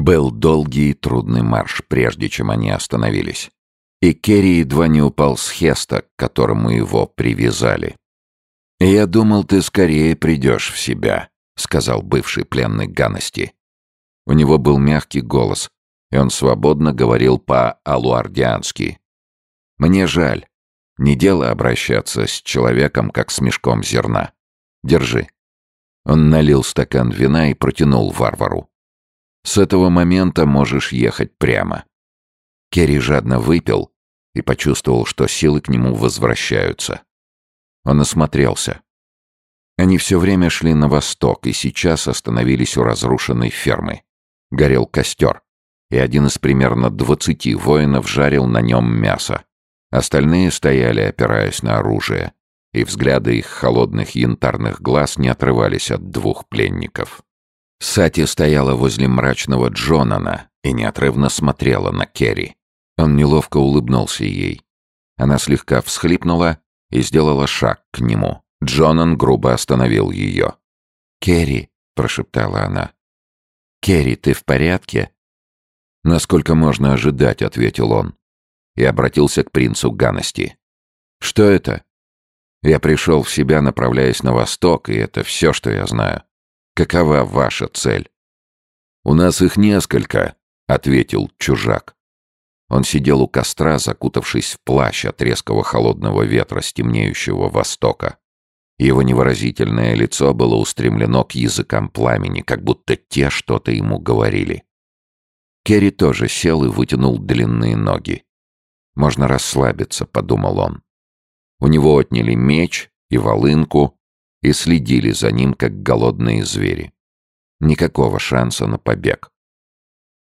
Был долгий и трудный марш, прежде чем они остановились. И Керри едва не упал с Хеста, к которому его привязали. «Я думал, ты скорее придешь в себя», — сказал бывший пленный Ганности. У него был мягкий голос, и он свободно говорил по-алуардиански. «Мне жаль. Не дело обращаться с человеком, как с мешком зерна. Держи». Он налил стакан вина и протянул варвару. «С этого момента можешь ехать прямо». Керри жадно выпил и почувствовал, что силы к нему возвращаются. Он осмотрелся. Они все время шли на восток и сейчас остановились у разрушенной фермы. Горел костер, и один из примерно двадцати воинов жарил на нем мясо. Остальные стояли, опираясь на оружие, и взгляды их холодных янтарных глаз не отрывались от двух пленников. Сати стояла возле мрачного Джонана и неотрывно смотрела на Керри. Он неловко улыбнулся ей. Она слегка всхлипнула и сделала шаг к нему. Джонан грубо остановил ее. «Керри», — прошептала она. «Керри, ты в порядке?» «Насколько можно ожидать», — ответил он. И обратился к принцу Ганности. «Что это?» «Я пришел в себя, направляясь на восток, и это все, что я знаю. Какова ваша цель?» «У нас их несколько», — ответил чужак. Он сидел у костра, закутавшись в плащ от резкого холодного ветра с темнеющего востока. Его невыразительное лицо было устремлено к языкам пламени, как будто те что-то ему говорили. Керри тоже сел и вытянул длинные ноги. «Можно расслабиться», — подумал он. У него отняли меч и волынку и следили за ним, как голодные звери. Никакого шанса на побег.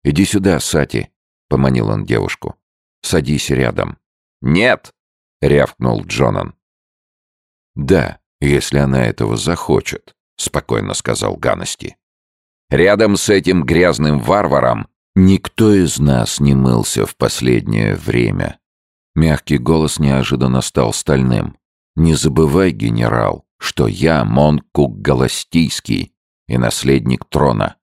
«Иди сюда, Сати», — поманил он девушку. «Садись рядом». «Нет!» — рявкнул Джонан. «Да, если она этого захочет», — спокойно сказал Ганности. «Рядом с этим грязным варваром никто из нас не мылся в последнее время». Мягкий голос неожиданно стал стальным. «Не забывай, генерал, что я Монкук Галастийский и наследник трона.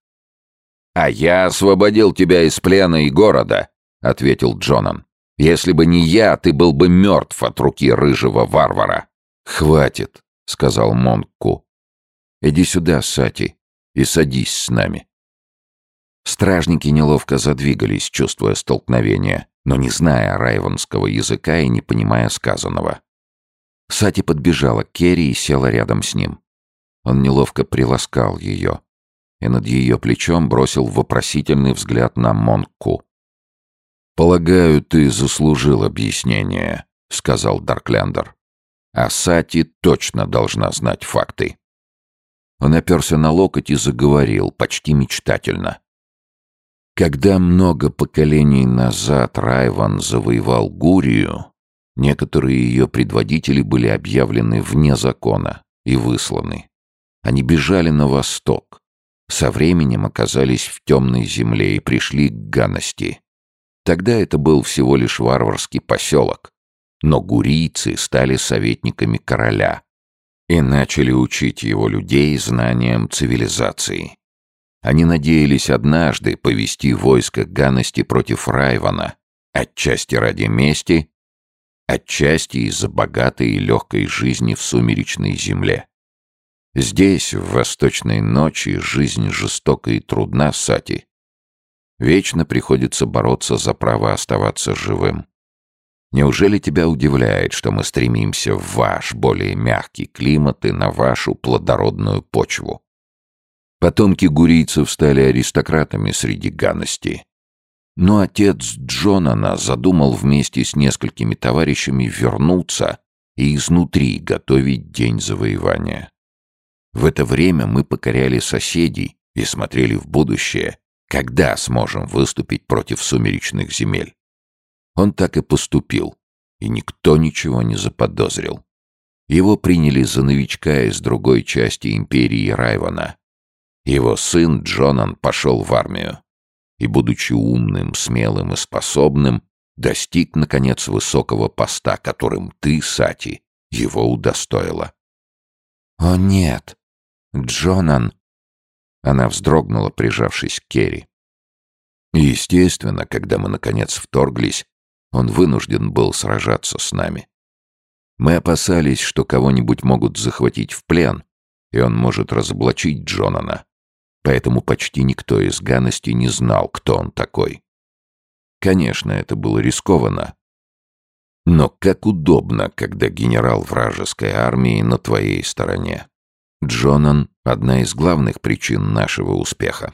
«А я освободил тебя из плена и города», — ответил Джонан. «Если бы не я, ты был бы мертв от руки рыжего варвара». «Хватит», — сказал Монку. «Иди сюда, Сати, и садись с нами». Стражники неловко задвигались, чувствуя столкновение, но не зная райвонского языка и не понимая сказанного. Сати подбежала к Керри и села рядом с ним. Он неловко приласкал ее и над ее плечом бросил вопросительный взгляд на Монку. «Полагаю, ты заслужил объяснение», — сказал Дарклендер. «А Сати точно должна знать факты». Он оперся на локоть и заговорил, почти мечтательно. Когда много поколений назад Райван завоевал Гурию, некоторые ее предводители были объявлены вне закона и высланы. Они бежали на восток, со временем оказались в темной земле и пришли к Ганности. Тогда это был всего лишь варварский поселок, но гурийцы стали советниками короля и начали учить его людей знаниям цивилизации. Они надеялись однажды повести войско Ганности против Райвана, отчасти ради мести, отчасти из-за богатой и легкой жизни в сумеречной земле. Здесь, в восточной ночи, жизнь жестока и трудна, Сати. Вечно приходится бороться за право оставаться живым. Неужели тебя удивляет, что мы стремимся в ваш более мягкий климат и на вашу плодородную почву? Потомки гурийцев стали аристократами среди ганности. Но отец Джонана задумал вместе с несколькими товарищами вернуться и изнутри готовить день завоевания. В это время мы покоряли соседей и смотрели в будущее, когда сможем выступить против сумеречных земель. Он так и поступил, и никто ничего не заподозрил. Его приняли за новичка из другой части империи Райвана. Его сын Джонан пошел в армию и, будучи умным, смелым и способным, достиг, наконец, высокого поста, которым ты, Сати, его удостоила. «О, нет!» «Джонан!» Она вздрогнула, прижавшись к Керри. Естественно, когда мы наконец вторглись, он вынужден был сражаться с нами. Мы опасались, что кого-нибудь могут захватить в плен, и он может разоблачить Джонана. Поэтому почти никто из Ганности не знал, кто он такой. Конечно, это было рискованно. Но как удобно, когда генерал вражеской армии на твоей стороне. Джонан — одна из главных причин нашего успеха.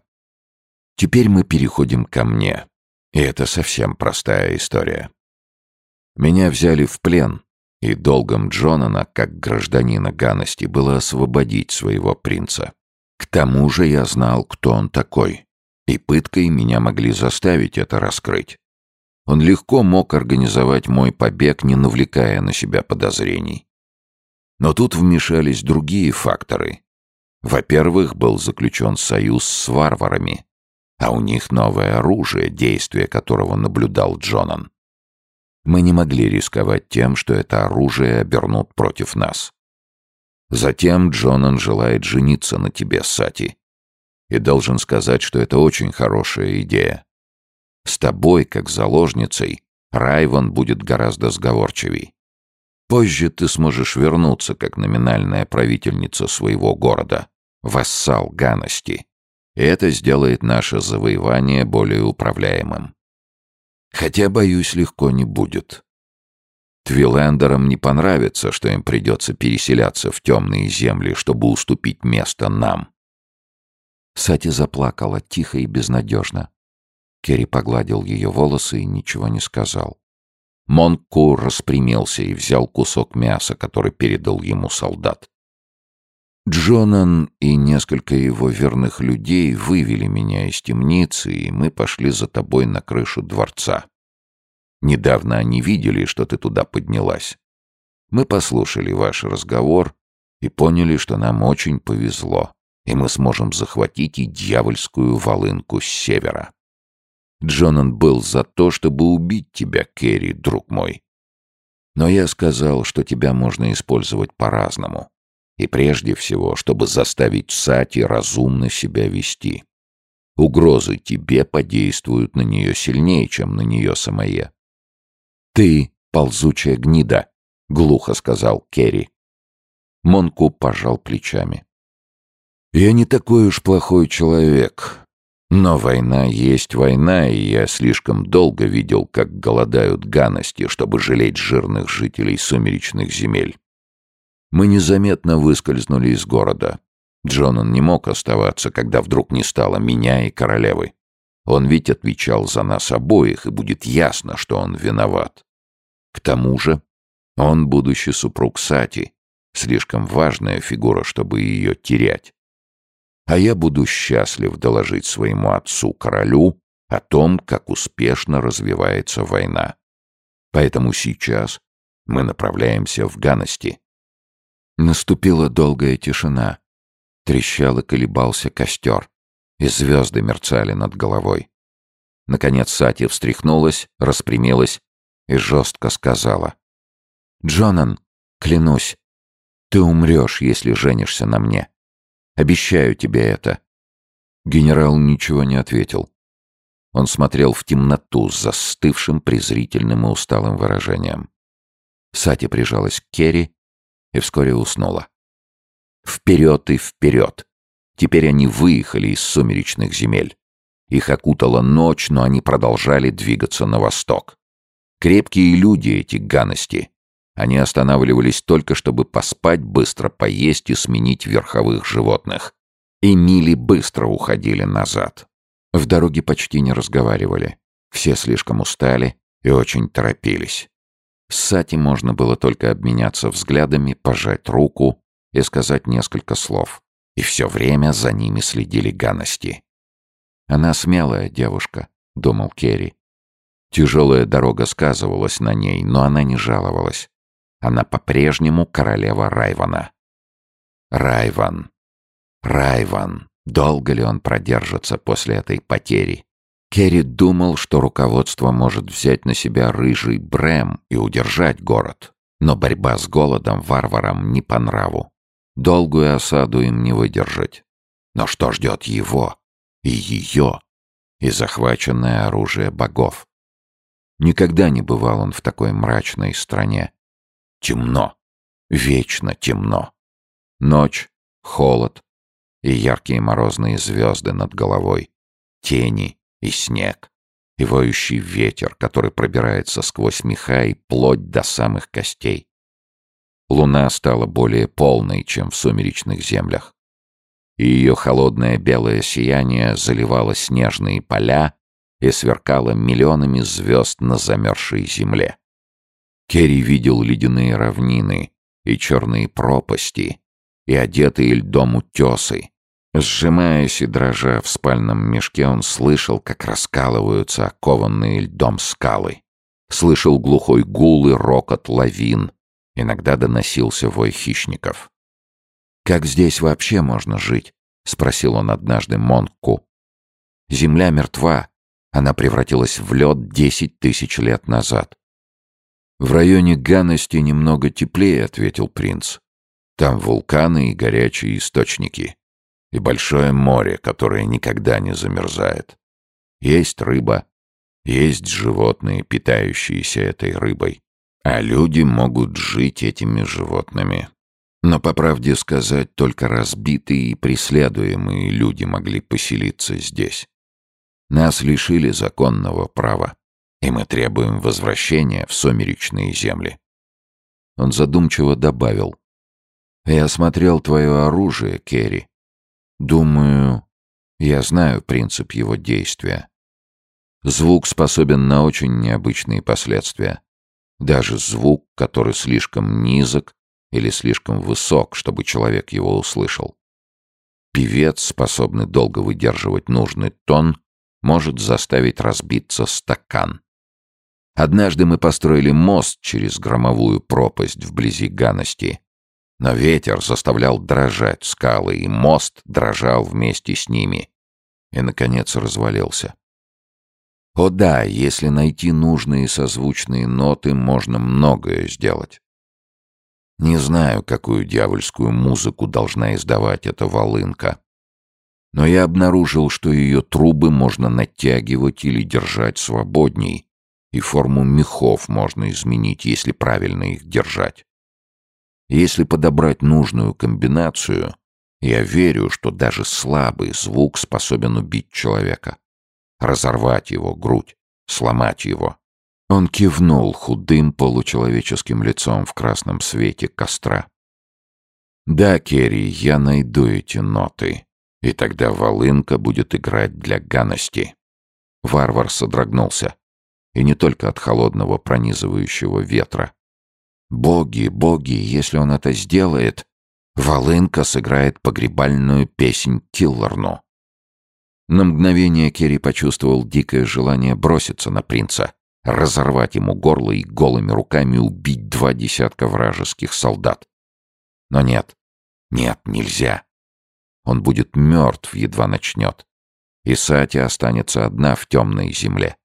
Теперь мы переходим ко мне. И это совсем простая история. Меня взяли в плен, и долгом Джонана, как гражданина Ганности, было освободить своего принца. К тому же я знал, кто он такой, и пыткой меня могли заставить это раскрыть. Он легко мог организовать мой побег, не навлекая на себя подозрений. Но тут вмешались другие факторы. Во-первых, был заключен союз с варварами, а у них новое оружие, действие которого наблюдал Джонан. Мы не могли рисковать тем, что это оружие обернут против нас. Затем Джонан желает жениться на тебе, Сати. И должен сказать, что это очень хорошая идея. С тобой, как заложницей, Райван будет гораздо сговорчивей. Позже ты сможешь вернуться как номинальная правительница своего города, вассал Ганости. И это сделает наше завоевание более управляемым. Хотя, боюсь, легко не будет. Твилендерам не понравится, что им придется переселяться в темные земли, чтобы уступить место нам. Сати заплакала тихо и безнадежно. Керри погладил ее волосы и ничего не сказал. Монку распрямился и взял кусок мяса, который передал ему солдат. Джонан и несколько его верных людей вывели меня из темницы, и мы пошли за тобой на крышу дворца. Недавно они видели, что ты туда поднялась. Мы послушали ваш разговор и поняли, что нам очень повезло, и мы сможем захватить и дьявольскую волынку с севера. Джонан был за то, чтобы убить тебя, Керри, друг мой. Но я сказал, что тебя можно использовать по-разному. И прежде всего, чтобы заставить Сати разумно себя вести. Угрозы тебе подействуют на нее сильнее, чем на нее самое. «Ты ползучая гнида», — глухо сказал Керри. Монку пожал плечами. «Я не такой уж плохой человек. Но война есть война, и я слишком долго видел, как голодают ганости, чтобы жалеть жирных жителей сумеречных земель. Мы незаметно выскользнули из города. Джонан не мог оставаться, когда вдруг не стало меня и королевы. Он ведь отвечал за нас обоих, и будет ясно, что он виноват. К тому же он будущий супруг Сати, слишком важная фигура, чтобы ее терять. А я буду счастлив доложить своему отцу-королю о том, как успешно развивается война. Поэтому сейчас мы направляемся в Ганости. Наступила долгая тишина. Трещал и колебался костер, и звезды мерцали над головой. Наконец Сати встряхнулась, распрямилась и жестко сказала. «Джонан, клянусь, ты умрешь, если женишься на мне. Обещаю тебе это». Генерал ничего не ответил. Он смотрел в темноту с застывшим презрительным и усталым выражением. Сати прижалась к Керри и вскоре уснула. Вперед и вперед! Теперь они выехали из сумеречных земель. Их окутала ночь, но они продолжали двигаться на восток. Крепкие люди эти ганости. Они останавливались только, чтобы поспать, быстро поесть и сменить верховых животных. И мили быстро уходили назад. В дороге почти не разговаривали. Все слишком устали и очень торопились. С Сати можно было только обменяться взглядами, пожать руку и сказать несколько слов. И все время за ними следили Ганности. «Она смелая девушка», — думал Керри. Тяжелая дорога сказывалась на ней, но она не жаловалась. Она по-прежнему королева Райвана. Райван. Райван. Долго ли он продержится после этой потери? Керри думал, что руководство может взять на себя рыжий Брэм и удержать город. Но борьба с голодом варварам не по нраву. Долгую осаду им не выдержать. Но что ждет его и ее? и захваченное оружие богов. Никогда не бывал он в такой мрачной стране. Темно, вечно темно. Ночь, холод и яркие морозные звезды над головой, тени и снег, и воющий ветер, который пробирается сквозь меха и плоть до самых костей. Луна стала более полной, чем в сумеречных землях. И ее холодное белое сияние заливало снежные поля и сверкало миллионами звезд на замерзшей земле. Керри видел ледяные равнины и черные пропасти, и одетые льдом утесы. Сжимаясь и дрожа в спальном мешке, он слышал, как раскалываются окованные льдом скалы. Слышал глухой гул и рокот лавин, Иногда доносился вой хищников. «Как здесь вообще можно жить?» — спросил он однажды Монку. «Земля мертва. Она превратилась в лед десять тысяч лет назад». «В районе Ганности немного теплее», — ответил принц. «Там вулканы и горячие источники. И большое море, которое никогда не замерзает. Есть рыба, есть животные, питающиеся этой рыбой. А люди могут жить этими животными. Но, по правде сказать, только разбитые и преследуемые люди могли поселиться здесь. Нас лишили законного права, и мы требуем возвращения в сумеречные земли. Он задумчиво добавил. «Я осмотрел твое оружие, Керри. Думаю, я знаю принцип его действия. Звук способен на очень необычные последствия. Даже звук, который слишком низок или слишком высок, чтобы человек его услышал. Певец, способный долго выдерживать нужный тон, может заставить разбиться стакан. Однажды мы построили мост через громовую пропасть вблизи Ганости. Но ветер заставлял дрожать скалы, и мост дрожал вместе с ними. И, наконец, развалился. О да, если найти нужные созвучные ноты, можно многое сделать. Не знаю, какую дьявольскую музыку должна издавать эта волынка. Но я обнаружил, что ее трубы можно натягивать или держать свободней, и форму мехов можно изменить, если правильно их держать. Если подобрать нужную комбинацию, я верю, что даже слабый звук способен убить человека разорвать его грудь, сломать его. Он кивнул худым получеловеческим лицом в красном свете костра. «Да, Керри, я найду эти ноты, и тогда волынка будет играть для ганости». Варвар содрогнулся, и не только от холодного пронизывающего ветра. «Боги, боги, если он это сделает, волынка сыграет погребальную песнь Киллорну». На мгновение Керри почувствовал дикое желание броситься на принца, разорвать ему горло и голыми руками убить два десятка вражеских солдат. Но нет, нет, нельзя. Он будет мертв, едва начнет. И Сати останется одна в темной земле.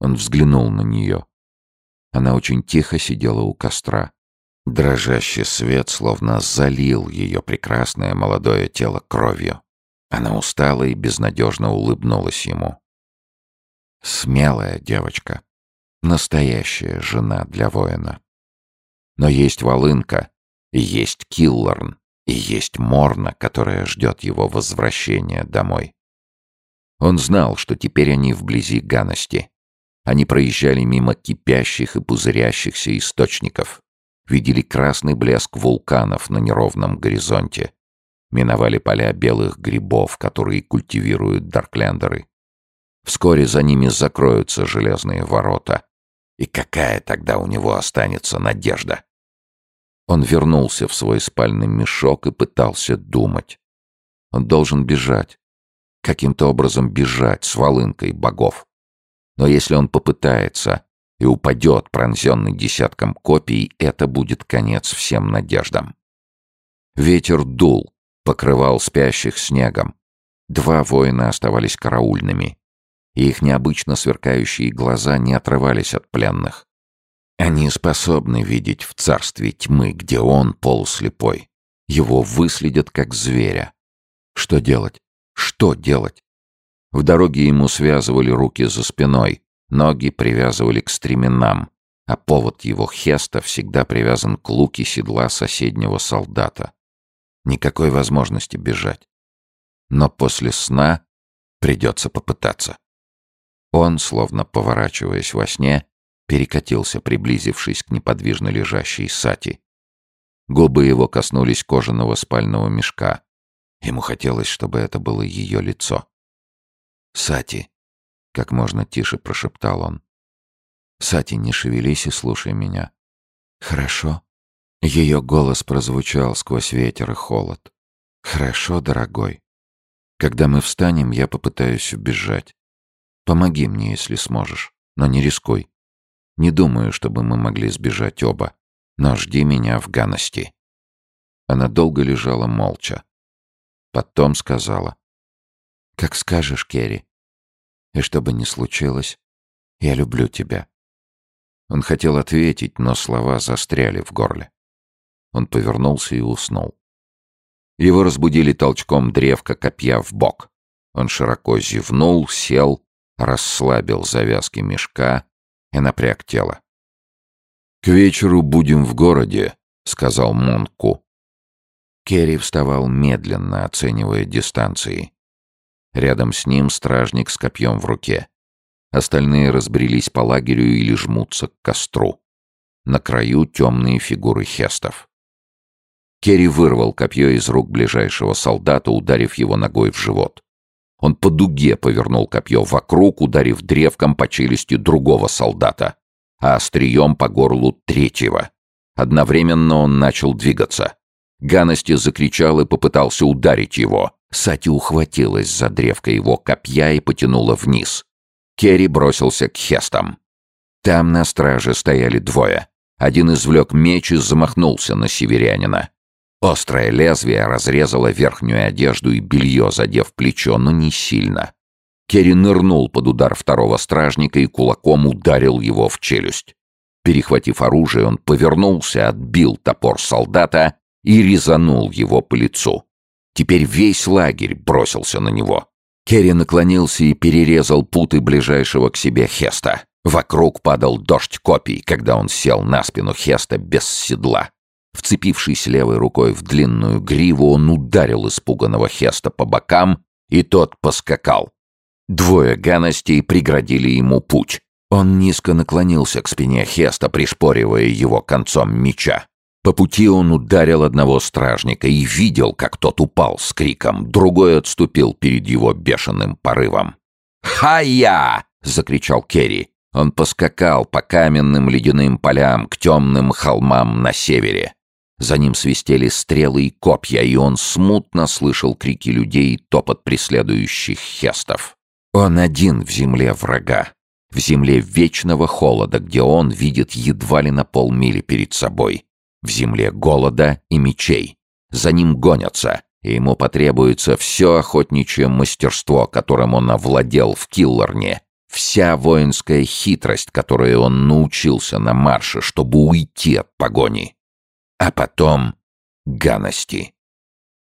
Он взглянул на нее. Она очень тихо сидела у костра. Дрожащий свет словно залил ее прекрасное молодое тело кровью. Она устала и безнадежно улыбнулась ему. Смелая девочка. Настоящая жена для воина. Но есть волынка, и есть Киллорн, и есть Морна, которая ждет его возвращения домой. Он знал, что теперь они вблизи Ганости. Они проезжали мимо кипящих и пузырящихся источников, видели красный блеск вулканов на неровном горизонте, Миновали поля белых грибов, которые культивируют дарклендеры. Вскоре за ними закроются железные ворота. И какая тогда у него останется надежда? Он вернулся в свой спальный мешок и пытался думать. Он должен бежать. Каким-то образом бежать с волынкой богов. Но если он попытается и упадет, пронзенный десятком копий, это будет конец всем надеждам. Ветер дул, покрывал спящих снегом. Два воина оставались караульными, и их необычно сверкающие глаза не отрывались от пленных. Они способны видеть в царстве тьмы, где он полуслепой. Его выследят как зверя. Что делать? Что делать? В дороге ему связывали руки за спиной, ноги привязывали к стременам, а повод его хеста всегда привязан к луке седла соседнего солдата. Никакой возможности бежать. Но после сна придется попытаться. Он, словно поворачиваясь во сне, перекатился, приблизившись к неподвижно лежащей Сати. Губы его коснулись кожаного спального мешка. Ему хотелось, чтобы это было ее лицо. «Сати», — как можно тише прошептал он. «Сати, не шевелись и слушай меня». «Хорошо». Ее голос прозвучал сквозь ветер и холод. «Хорошо, дорогой. Когда мы встанем, я попытаюсь убежать. Помоги мне, если сможешь, но не рискуй. Не думаю, чтобы мы могли сбежать оба, но жди меня в Ганности». Она долго лежала молча. Потом сказала. «Как скажешь, Керри. И что бы ни случилось, я люблю тебя». Он хотел ответить, но слова застряли в горле. Он повернулся и уснул. Его разбудили толчком древка копья в бок. Он широко зевнул, сел, расслабил завязки мешка и напряг тело. «К вечеру будем в городе», — сказал Монку. Керри вставал медленно, оценивая дистанции. Рядом с ним стражник с копьем в руке. Остальные разбрелись по лагерю или жмутся к костру. На краю темные фигуры хестов. Керри вырвал копье из рук ближайшего солдата, ударив его ногой в живот. Он по дуге повернул копье вокруг, ударив древком по челюсти другого солдата, а острием по горлу третьего. Одновременно он начал двигаться. Ганности закричал и попытался ударить его. Сати ухватилась за древко его копья и потянула вниз. Керри бросился к хестам. Там на страже стояли двое. Один извлек меч и замахнулся на северянина. Острое лезвие разрезало верхнюю одежду и белье, задев плечо, но не сильно. Керри нырнул под удар второго стражника и кулаком ударил его в челюсть. Перехватив оружие, он повернулся, отбил топор солдата и резанул его по лицу. Теперь весь лагерь бросился на него. Керри наклонился и перерезал путы ближайшего к себе Хеста. Вокруг падал дождь копий, когда он сел на спину Хеста без седла. Вцепившись левой рукой в длинную гриву, он ударил испуганного Хеста по бокам, и тот поскакал. Двое ганостей преградили ему путь. Он низко наклонился к спине Хеста, пришпоривая его концом меча. По пути он ударил одного стражника и видел, как тот упал с криком. Другой отступил перед его бешеным порывом. «Ха-я!» — закричал Керри. Он поскакал по каменным ледяным полям к темным холмам на севере. За ним свистели стрелы и копья, и он смутно слышал крики людей и топот преследующих хестов. Он один в земле врага, в земле вечного холода, где он видит едва ли на полмили перед собой, в земле голода и мечей. За ним гонятся, и ему потребуется все охотничье мастерство, которым он овладел в Киллорне, вся воинская хитрость, которой он научился на марше, чтобы уйти от погони. А потом Ганности.